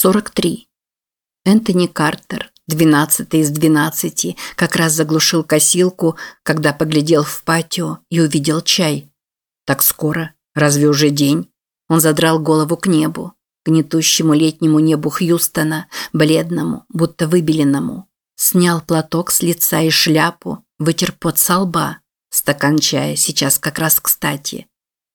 43. Энтони Картер, двенадцатый из двенадцати, как раз заглушил косилку, когда поглядел в патио и увидел чай. Так скоро? Разве уже день? Он задрал голову к небу, гнетущему летнему небу Хьюстона, бледному, будто выбеленному. Снял платок с лица и шляпу, вытер пот со лба. Стакан чая сейчас как раз кстати.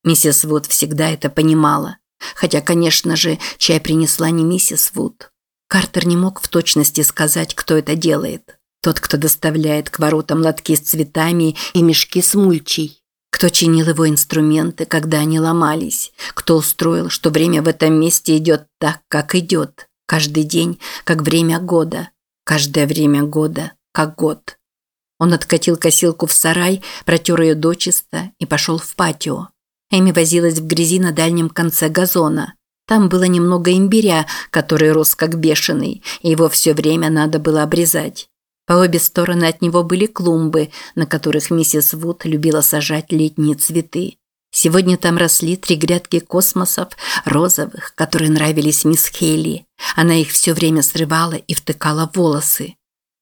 Миссис Вуд всегда это понимала. Хотя, конечно же, чай принесла не миссис Вуд. Картер не мог в точности сказать, кто это делает. Тот, кто доставляет к воротам лотки с цветами и мешки с мульчей. Кто чинил его инструменты, когда они ломались. Кто устроил, что время в этом месте идет так, как идет. Каждый день, как время года. Каждое время года, как год. Он откатил косилку в сарай, протер ее дочисто и пошел в патио. Эми возилась в грязи на дальнем конце газона. Там было немного имбиря, который рос как бешеный, и его все время надо было обрезать. По обе стороны от него были клумбы, на которых миссис Вуд любила сажать летние цветы. Сегодня там росли три грядки космосов, розовых, которые нравились мисс Хейли. Она их все время срывала и втыкала в волосы.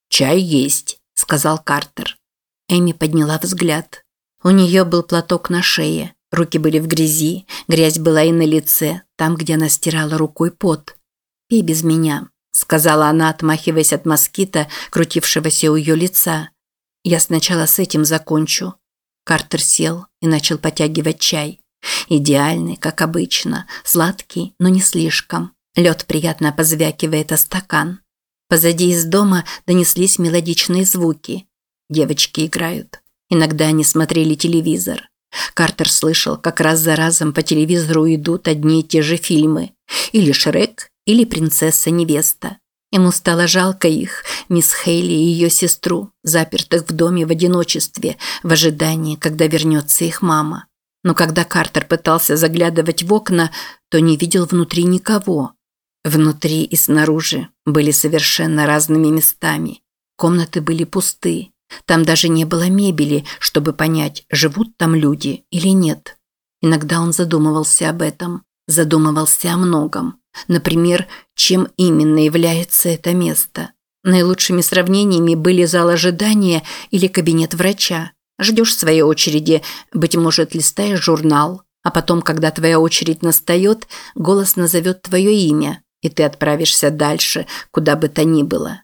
«Чай есть», – сказал Картер. Эми подняла взгляд. У нее был платок на шее. Руки были в грязи, грязь была и на лице, там, где она стирала рукой пот. «Пей без меня», – сказала она, отмахиваясь от москита, крутившегося у ее лица. «Я сначала с этим закончу». Картер сел и начал потягивать чай. Идеальный, как обычно, сладкий, но не слишком. Лед приятно позвякивает о стакан. Позади из дома донеслись мелодичные звуки. Девочки играют. Иногда они смотрели телевизор. Картер слышал, как раз за разом по телевизору идут одни и те же фильмы. Или «Шрек», или «Принцесса-невеста». Ему стало жалко их, мисс Хейли и ее сестру, запертых в доме в одиночестве, в ожидании, когда вернется их мама. Но когда Картер пытался заглядывать в окна, то не видел внутри никого. Внутри и снаружи были совершенно разными местами. Комнаты были пусты. Там даже не было мебели, чтобы понять, живут там люди или нет. Иногда он задумывался об этом, задумывался о многом. Например, чем именно является это место. Наилучшими сравнениями были зал ожидания или кабинет врача. Ждешь своей очереди, быть может, листаешь журнал, а потом, когда твоя очередь настает, голос назовет твое имя, и ты отправишься дальше, куда бы то ни было.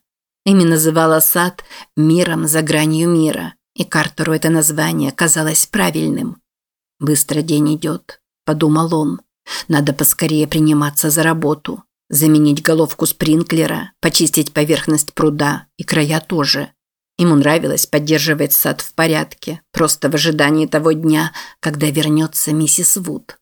Эми называла сад «миром за гранью мира», и Картеру это название казалось правильным. «Быстро день идет», – подумал он. «Надо поскорее приниматься за работу, заменить головку спринклера, почистить поверхность пруда и края тоже». Ему нравилось поддерживать сад в порядке, просто в ожидании того дня, когда вернется миссис Вуд.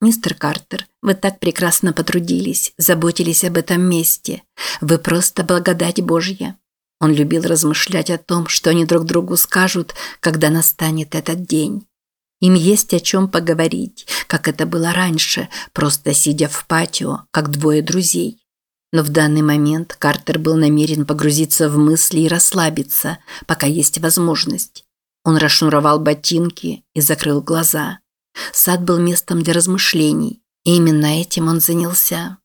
«Мистер Картер, вы так прекрасно потрудились, заботились об этом месте. Вы просто благодать Божья». Он любил размышлять о том, что они друг другу скажут, когда настанет этот день. Им есть о чем поговорить, как это было раньше, просто сидя в патио, как двое друзей. Но в данный момент Картер был намерен погрузиться в мысли и расслабиться, пока есть возможность. Он расшнуровал ботинки и закрыл глаза. Сад был местом для размышлений, и именно этим он занялся.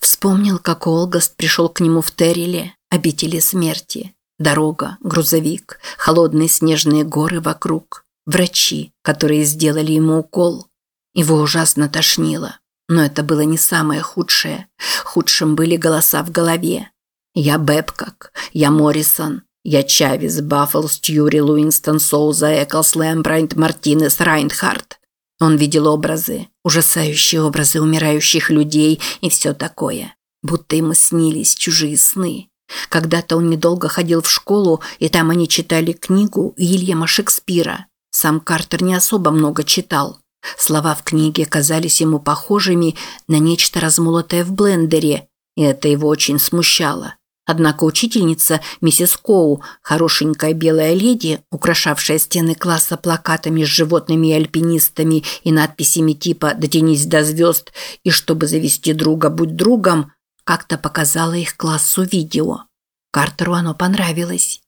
Вспомнил, как Олгаст пришел к нему в Терриле, обители смерти. Дорога, грузовик, холодные снежные горы вокруг, врачи, которые сделали ему укол. Его ужасно тошнило. Но это было не самое худшее. Худшим были голоса в голове. Я Бэбкок, я Моррисон, я Чавес, Баффл, Стьюри, Луинстон, Соуза, Эклс, Лэмбрайнт, Мартинес, Райнхард. Он видел образы, ужасающие образы умирающих людей и все такое. Будто ему снились чужие сны. Когда-то он недолго ходил в школу, и там они читали книгу Уильяма Шекспира. Сам Картер не особо много читал. Слова в книге казались ему похожими на нечто размолотое в блендере, и это его очень смущало. Однако учительница, миссис Коу, хорошенькая белая леди, украшавшая стены класса плакатами с животными и альпинистами и надписями типа «Дотянись до звезд» и «Чтобы завести друга, будь другом», как-то показала их классу видео. Картеру оно понравилось.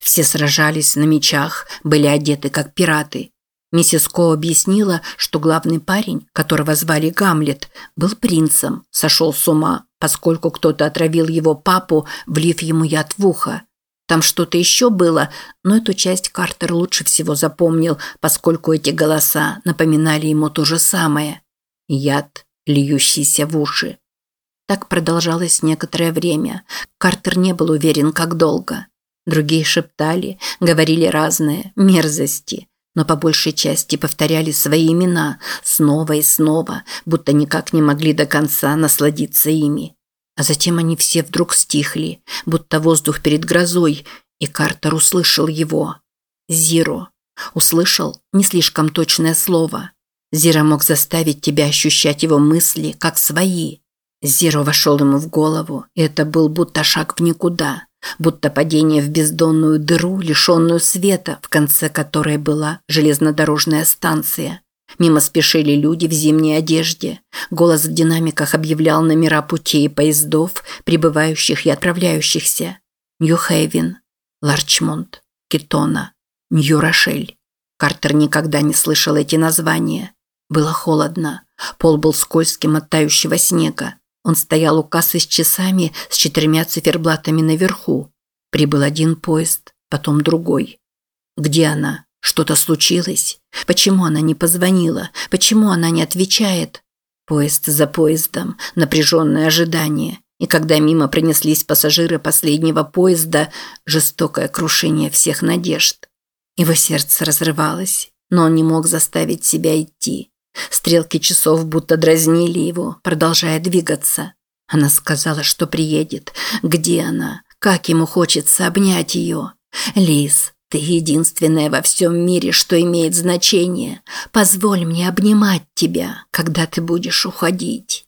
Все сражались на мечах, были одеты как пираты. Миссис Коу объяснила, что главный парень, которого звали Гамлет, был принцем, сошел с ума, поскольку кто-то отравил его папу, влив ему яд в ухо. Там что-то еще было, но эту часть Картер лучше всего запомнил, поскольку эти голоса напоминали ему то же самое. Яд, льющийся в уши. Так продолжалось некоторое время. Картер не был уверен, как долго. Другие шептали, говорили разные мерзости, но по большей части повторяли свои имена снова и снова, будто никак не могли до конца насладиться ими. А затем они все вдруг стихли, будто воздух перед грозой, и Картер услышал его. Зиро. Услышал не слишком точное слово. Зира мог заставить тебя ощущать его мысли, как свои. Зиро вошел ему в голову, и это был будто шаг в никуда, будто падение в бездонную дыру, лишенную света, в конце которой была железнодорожная станция. Мимо спешили люди в зимней одежде. Голос в динамиках объявлял номера путей и поездов, прибывающих и отправляющихся. Нью-Хейвен, Ларчмонт, Китона, Нью-Рошель. Картер никогда не слышал эти названия. Было холодно. Пол был скользким от тающего снега. Он стоял у кассы с часами с четырьмя циферблатами наверху. Прибыл один поезд, потом другой. Где она? Что-то случилось? Почему она не позвонила? Почему она не отвечает? Поезд за поездом, напряженное ожидание. И когда мимо пронеслись пассажиры последнего поезда, жестокое крушение всех надежд. Его сердце разрывалось, но он не мог заставить себя идти. Стрелки часов будто дразнили его, продолжая двигаться. Она сказала, что приедет. Где она? Как ему хочется обнять ее? Лиз, ты единственная во всем мире, что имеет значение. Позволь мне обнимать тебя, когда ты будешь уходить.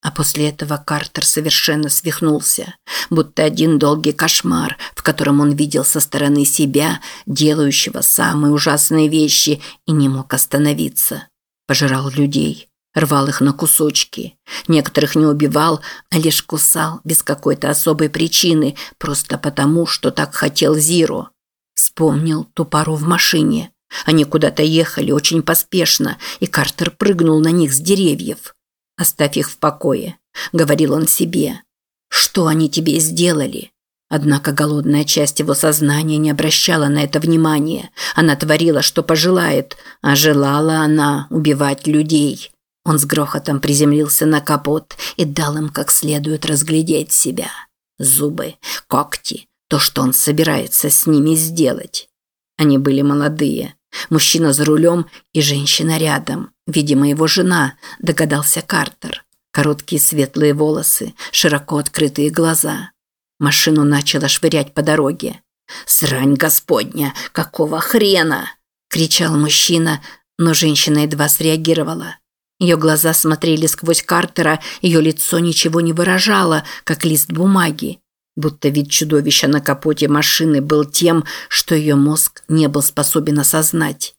А после этого Картер совершенно свихнулся, будто один долгий кошмар, в котором он видел со стороны себя, делающего самые ужасные вещи, и не мог остановиться. Пожирал людей, рвал их на кусочки. Некоторых не убивал, а лишь кусал без какой-то особой причины, просто потому, что так хотел Зиро. Вспомнил ту пару в машине. Они куда-то ехали очень поспешно, и Картер прыгнул на них с деревьев. «Оставь их в покое», – говорил он себе. «Что они тебе сделали?» Однако голодная часть его сознания не обращала на это внимания. Она творила, что пожелает, а желала она убивать людей. Он с грохотом приземлился на капот и дал им как следует разглядеть себя. Зубы, когти, то, что он собирается с ними сделать. Они были молодые. Мужчина за рулем и женщина рядом. Видимо, его жена, догадался Картер. Короткие светлые волосы, широко открытые глаза. Машину начало швырять по дороге. «Срань господня! Какого хрена?» – кричал мужчина, но женщина едва среагировала. Ее глаза смотрели сквозь Картера, ее лицо ничего не выражало, как лист бумаги будто вид чудовища на капоте машины был тем, что ее мозг не был способен осознать.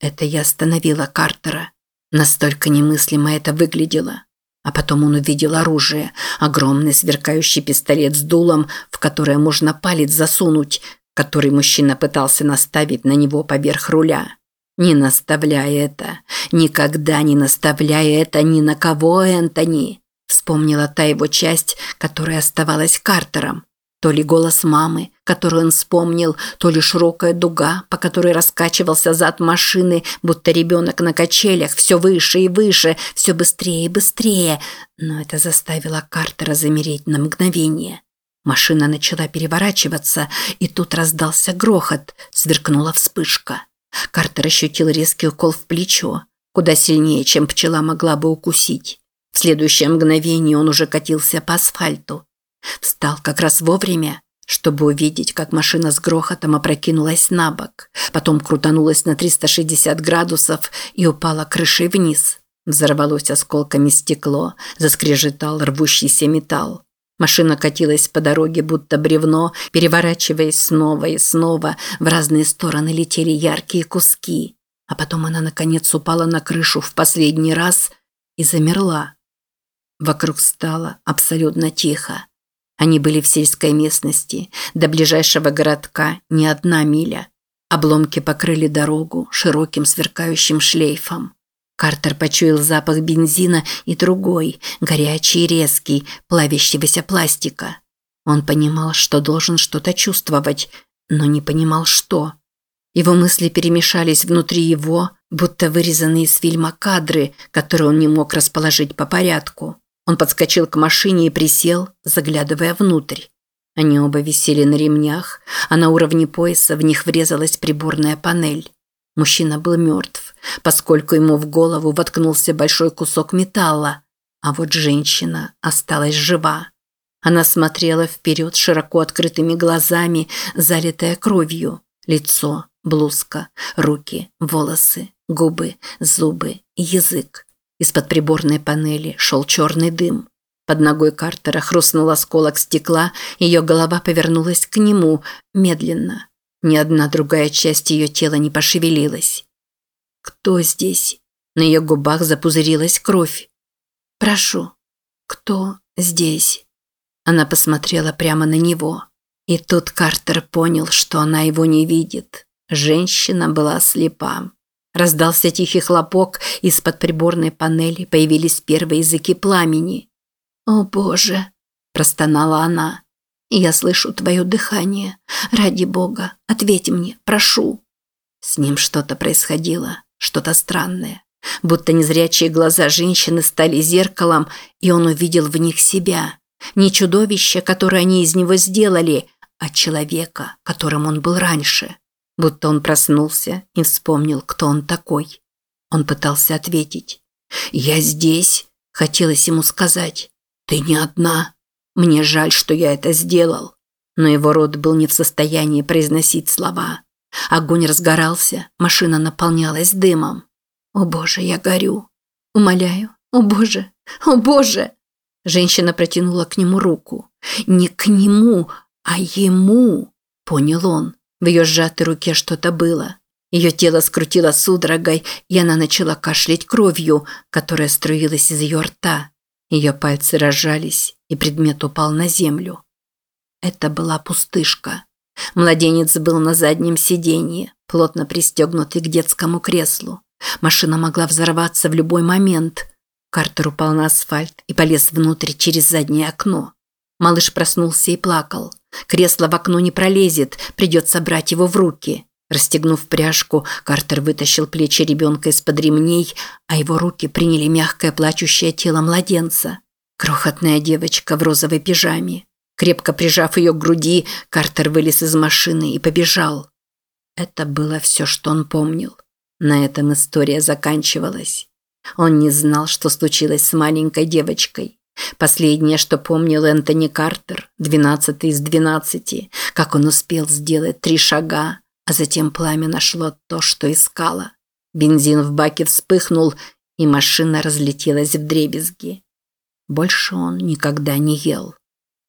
Это я остановила Картера. Настолько немыслимо это выглядело. А потом он увидел оружие, огромный сверкающий пистолет с дулом, в которое можно палец засунуть, который мужчина пытался наставить на него поверх руля. Не наставляй это, никогда не наставляй это ни на кого, Энтони. Вспомнила та его часть, которая оставалась Картером. То ли голос мамы, которую он вспомнил, то ли широкая дуга, по которой раскачивался зад машины, будто ребенок на качелях, все выше и выше, все быстрее и быстрее. Но это заставило Картера замереть на мгновение. Машина начала переворачиваться, и тут раздался грохот, сверкнула вспышка. Картер ощутил резкий укол в плечо, куда сильнее, чем пчела могла бы укусить. В следующее мгновение он уже катился по асфальту. Встал как раз вовремя, чтобы увидеть, как машина с грохотом опрокинулась на бок, потом крутанулась на 360 градусов и упала крышей вниз. Взорвалось осколками стекло, заскрежетал рвущийся металл. Машина катилась по дороге, будто бревно, переворачиваясь снова и снова, в разные стороны летели яркие куски. А потом она, наконец, упала на крышу в последний раз и замерла. Вокруг стало абсолютно тихо. Они были в сельской местности, до ближайшего городка не одна миля. Обломки покрыли дорогу широким сверкающим шлейфом. Картер почуял запах бензина и другой, горячий и резкий, плавящегося пластика. Он понимал, что должен что-то чувствовать, но не понимал, что. Его мысли перемешались внутри его, будто вырезанные из фильма кадры, которые он не мог расположить по порядку. Он подскочил к машине и присел, заглядывая внутрь. Они оба висели на ремнях, а на уровне пояса в них врезалась приборная панель. Мужчина был мертв, поскольку ему в голову воткнулся большой кусок металла, а вот женщина осталась жива. Она смотрела вперед широко открытыми глазами, залитая кровью. Лицо, блузка, руки, волосы, губы, зубы, язык. Из-под приборной панели шел черный дым. Под ногой Картера хрустнул осколок стекла, ее голова повернулась к нему, медленно. Ни одна другая часть ее тела не пошевелилась. «Кто здесь?» На ее губах запузырилась кровь. «Прошу, кто здесь?» Она посмотрела прямо на него. И тут Картер понял, что она его не видит. Женщина была слепа. Раздался тихий хлопок, из-под приборной панели появились первые языки пламени. «О, Боже!» – простонала она. «Я слышу твое дыхание. Ради Бога, ответь мне, прошу». С ним что-то происходило, что-то странное. Будто незрячие глаза женщины стали зеркалом, и он увидел в них себя. Не чудовище, которое они из него сделали, а человека, которым он был раньше. Будто он проснулся и вспомнил, кто он такой. Он пытался ответить. «Я здесь», – хотелось ему сказать. «Ты не одна. Мне жаль, что я это сделал». Но его рот был не в состоянии произносить слова. Огонь разгорался, машина наполнялась дымом. «О боже, я горю! Умоляю! О боже! О боже!» Женщина протянула к нему руку. Не к нему, а ему, понял он. В ее сжатой руке что-то было. Ее тело скрутило судорогой, и она начала кашлять кровью, которая струилась из ее рта. Ее пальцы разжались, и предмет упал на землю. Это была пустышка. Младенец был на заднем сиденье, плотно пристегнутый к детскому креслу. Машина могла взорваться в любой момент. Картер упал на асфальт и полез внутрь через заднее окно. Малыш проснулся и плакал. Кресло в окно не пролезет, придется брать его в руки. Расстегнув пряжку, Картер вытащил плечи ребенка из-под ремней, а его руки приняли мягкое плачущее тело младенца. Крохотная девочка в розовой пижаме. Крепко прижав ее к груди, Картер вылез из машины и побежал. Это было все, что он помнил. На этом история заканчивалась. Он не знал, что случилось с маленькой девочкой. Последнее, что помнил Энтони Картер, двенадцатый из двенадцати, как он успел сделать три шага, а затем пламя нашло то, что искало. Бензин в баке вспыхнул, и машина разлетелась в дребезги. Больше он никогда не ел.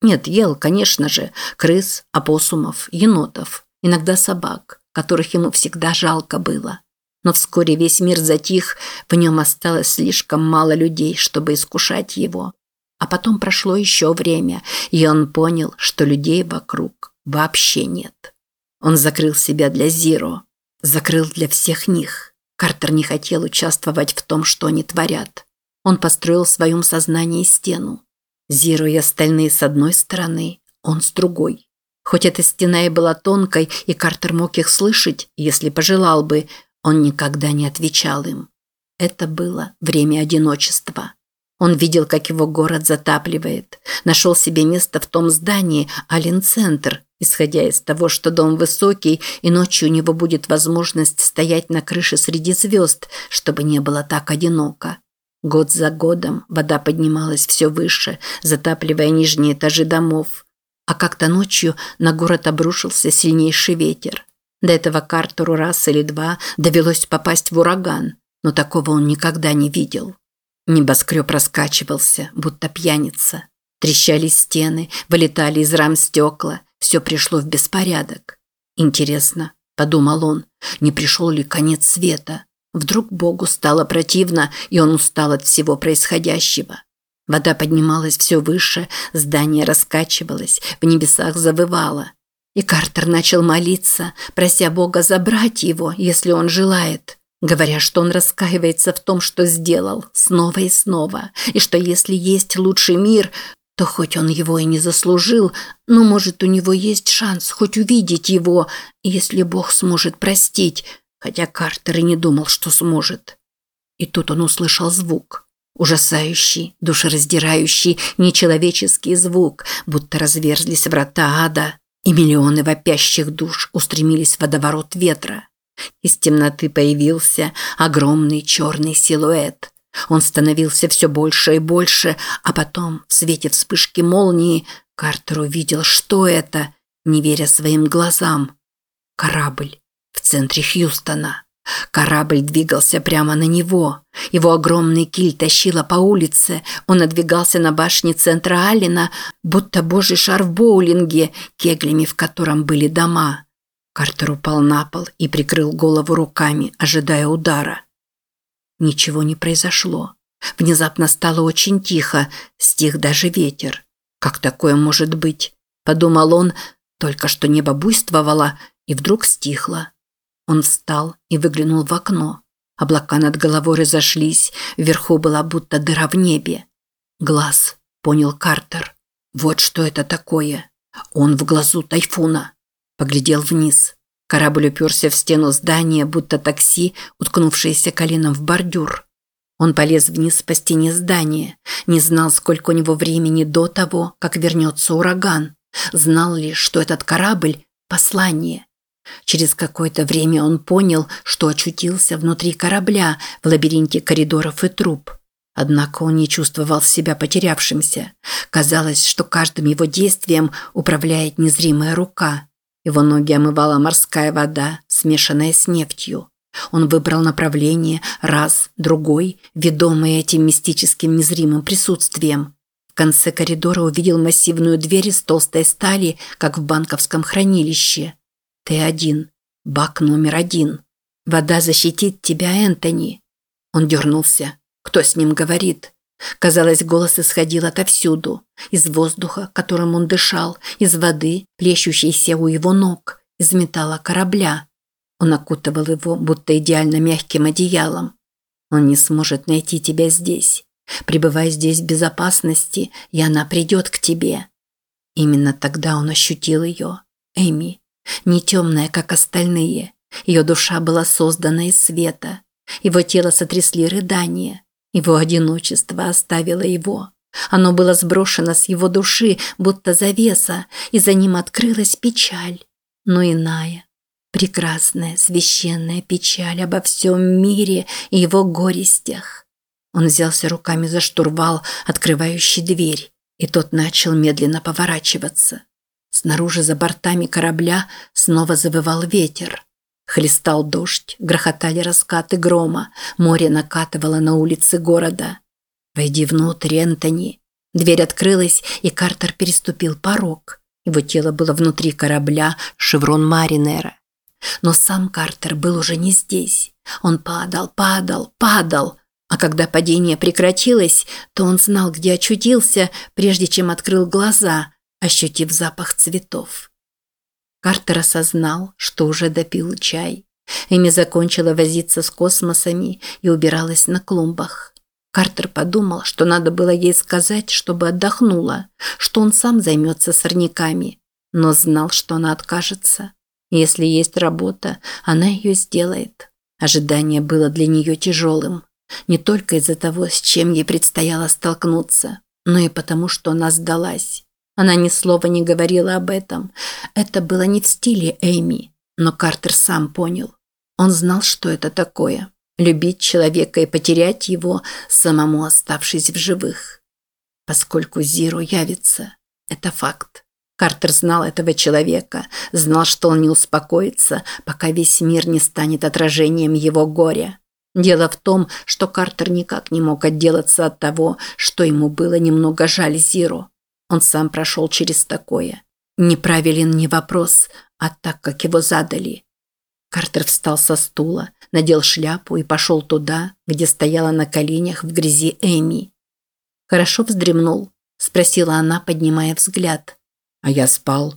Нет, ел, конечно же, крыс, опоссумов, енотов, иногда собак, которых ему всегда жалко было. Но вскоре весь мир затих, в нем осталось слишком мало людей, чтобы искушать его. А потом прошло еще время, и он понял, что людей вокруг вообще нет. Он закрыл себя для Зиро, закрыл для всех них. Картер не хотел участвовать в том, что они творят. Он построил в своем сознании стену. Зиро и остальные с одной стороны, он с другой. Хоть эта стена и была тонкой, и Картер мог их слышать, если пожелал бы, он никогда не отвечал им. Это было время одиночества. Он видел, как его город затапливает. Нашел себе место в том здании, Ален-центр, исходя из того, что дом высокий, и ночью у него будет возможность стоять на крыше среди звезд, чтобы не было так одиноко. Год за годом вода поднималась все выше, затапливая нижние этажи домов. А как-то ночью на город обрушился сильнейший ветер. До этого Картеру раз или два довелось попасть в ураган, но такого он никогда не видел. Небоскреб раскачивался, будто пьяница. Трещали стены, вылетали из рам стекла. Все пришло в беспорядок. Интересно, подумал он, не пришел ли конец света? Вдруг Богу стало противно, и он устал от всего происходящего. Вода поднималась все выше, здание раскачивалось, в небесах завывало. И Картер начал молиться, прося Бога забрать его, если он желает. Говоря, что он раскаивается в том, что сделал, снова и снова, и что если есть лучший мир, то хоть он его и не заслужил, но, может, у него есть шанс хоть увидеть его, если Бог сможет простить, хотя Картер и не думал, что сможет. И тут он услышал звук. Ужасающий, душераздирающий, нечеловеческий звук, будто разверзлись врата ада, и миллионы вопящих душ устремились в водоворот ветра. Из темноты появился огромный черный силуэт. Он становился все больше и больше, а потом, в свете вспышки молнии, Картер увидел, что это, не веря своим глазам. Корабль в центре Хьюстона. Корабль двигался прямо на него. Его огромный киль тащило по улице. Он надвигался на башне центра Аллена, будто божий шар в боулинге, кеглями в котором были дома. Картер упал на пол и прикрыл голову руками, ожидая удара. Ничего не произошло. Внезапно стало очень тихо, стих даже ветер. Как такое может быть? Подумал он, только что небо буйствовало и вдруг стихло. Он встал и выглянул в окно. Облака над головой разошлись, вверху была будто дыра в небе. Глаз, понял Картер. Вот что это такое. Он в глазу тайфуна. Поглядел вниз. Корабль уперся в стену здания, будто такси, уткнувшееся коленом в бордюр. Он полез вниз по стене здания, не знал, сколько у него времени до того, как вернется ураган. Знал лишь, что этот корабль – послание. Через какое-то время он понял, что очутился внутри корабля в лабиринте коридоров и труб. Однако он не чувствовал себя потерявшимся. Казалось, что каждым его действием управляет незримая рука. Его ноги омывала морская вода, смешанная с нефтью. Он выбрал направление, раз, другой, ведомый этим мистическим незримым присутствием. В конце коридора увидел массивную дверь из толстой стали, как в банковском хранилище. Т1. Бак номер один. Вода защитит тебя, Энтони. Он дернулся. Кто с ним говорит? Казалось, голос исходил отовсюду. Из воздуха, которым он дышал, из воды, плещущейся у его ног, из металла корабля. Он окутывал его, будто идеально мягким одеялом. Он не сможет найти тебя здесь. Пребывай здесь в безопасности, и она придет к тебе. Именно тогда он ощутил ее, Эми, не темная, как остальные. Ее душа была создана из света. Его тело сотрясли рыдания. Его одиночество оставило его. Оно было сброшено с его души, будто завеса, и за ним открылась печаль. Но иная, прекрасная, священная печаль обо всем мире и его горестях. Он взялся руками за штурвал, открывающий дверь, и тот начал медленно поворачиваться. Снаружи за бортами корабля снова завывал ветер. Хлестал дождь, грохотали раскаты грома, море накатывало на улицы города. «Войди внутрь, Энтони». Дверь открылась, и Картер переступил порог. Его тело было внутри корабля «Шеврон Маринера». Но сам Картер был уже не здесь. Он падал, падал, падал. А когда падение прекратилось, то он знал, где очутился, прежде чем открыл глаза – ощутив запах цветов. Картер осознал, что уже допил чай. Эми закончила возиться с космосами и убиралась на клумбах. Картер подумал, что надо было ей сказать, чтобы отдохнула, что он сам займется сорняками, но знал, что она откажется. Если есть работа, она ее сделает. Ожидание было для нее тяжелым. Не только из-за того, с чем ей предстояло столкнуться, но и потому, что она сдалась. Она ни слова не говорила об этом. Это было не в стиле Эми, но Картер сам понял. Он знал, что это такое – любить человека и потерять его, самому оставшись в живых. Поскольку Зиру явится, это факт. Картер знал этого человека, знал, что он не успокоится, пока весь мир не станет отражением его горя. Дело в том, что Картер никак не мог отделаться от того, что ему было немного жаль Зиру. Он сам прошел через такое. Неправилен не вопрос, а так, как его задали. Картер встал со стула, надел шляпу и пошел туда, где стояла на коленях в грязи Эми. «Хорошо вздремнул?» – спросила она, поднимая взгляд. «А я спал».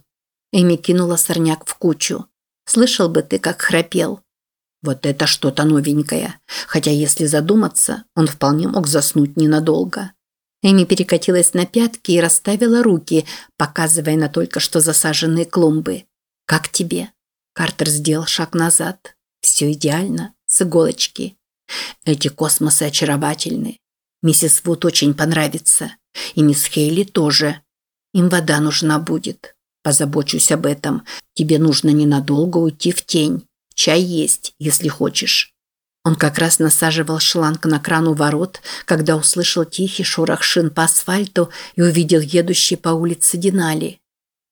Эми кинула сорняк в кучу. «Слышал бы ты, как храпел». Вот это что-то новенькое. Хотя, если задуматься, он вполне мог заснуть ненадолго. Эми перекатилась на пятки и расставила руки, показывая на только что засаженные клумбы. «Как тебе?» Картер сделал шаг назад. «Все идеально, с иголочки. Эти космосы очаровательны. Миссис Вуд очень понравится. И мисс Хейли тоже. Им вода нужна будет. Позабочусь об этом. Тебе нужно ненадолго уйти в тень. Чай есть, если хочешь». Он как раз насаживал шланг на кран у ворот, когда услышал тихий шорох шин по асфальту и увидел едущий по улице Динали.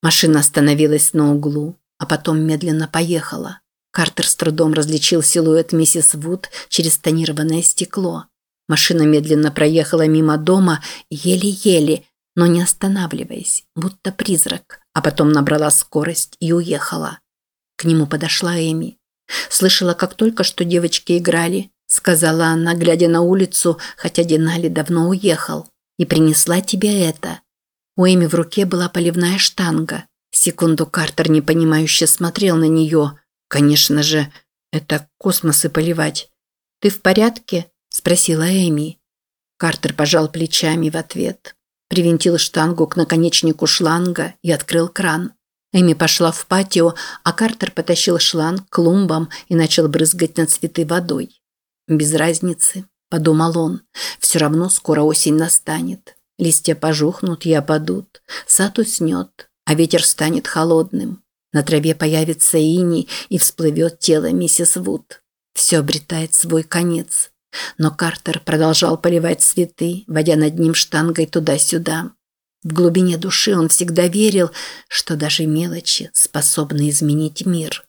Машина остановилась на углу, а потом медленно поехала. Картер с трудом различил силуэт миссис Вуд через тонированное стекло. Машина медленно проехала мимо дома, еле-еле, но не останавливаясь, будто призрак, а потом набрала скорость и уехала. К нему подошла Эми. Слышала, как только что девочки играли, сказала она, глядя на улицу, хотя Динали давно уехал, и принесла тебе это. У Эми в руке была поливная штанга. Секунду Картер непонимающе смотрел на нее. Конечно же, это космосы поливать. Ты в порядке? спросила Эми. Картер пожал плечами в ответ, привинтил штангу к наконечнику шланга и открыл кран. Эми пошла в патио, а Картер потащил шланг к клумбам и начал брызгать на цветы водой. «Без разницы», – подумал он, – «все равно скоро осень настанет. Листья пожухнут и опадут, сад уснет, а ветер станет холодным. На траве появится иней и всплывет тело миссис Вуд. Все обретает свой конец». Но Картер продолжал поливать цветы, водя над ним штангой туда-сюда. В глубине души он всегда верил, что даже мелочи способны изменить мир.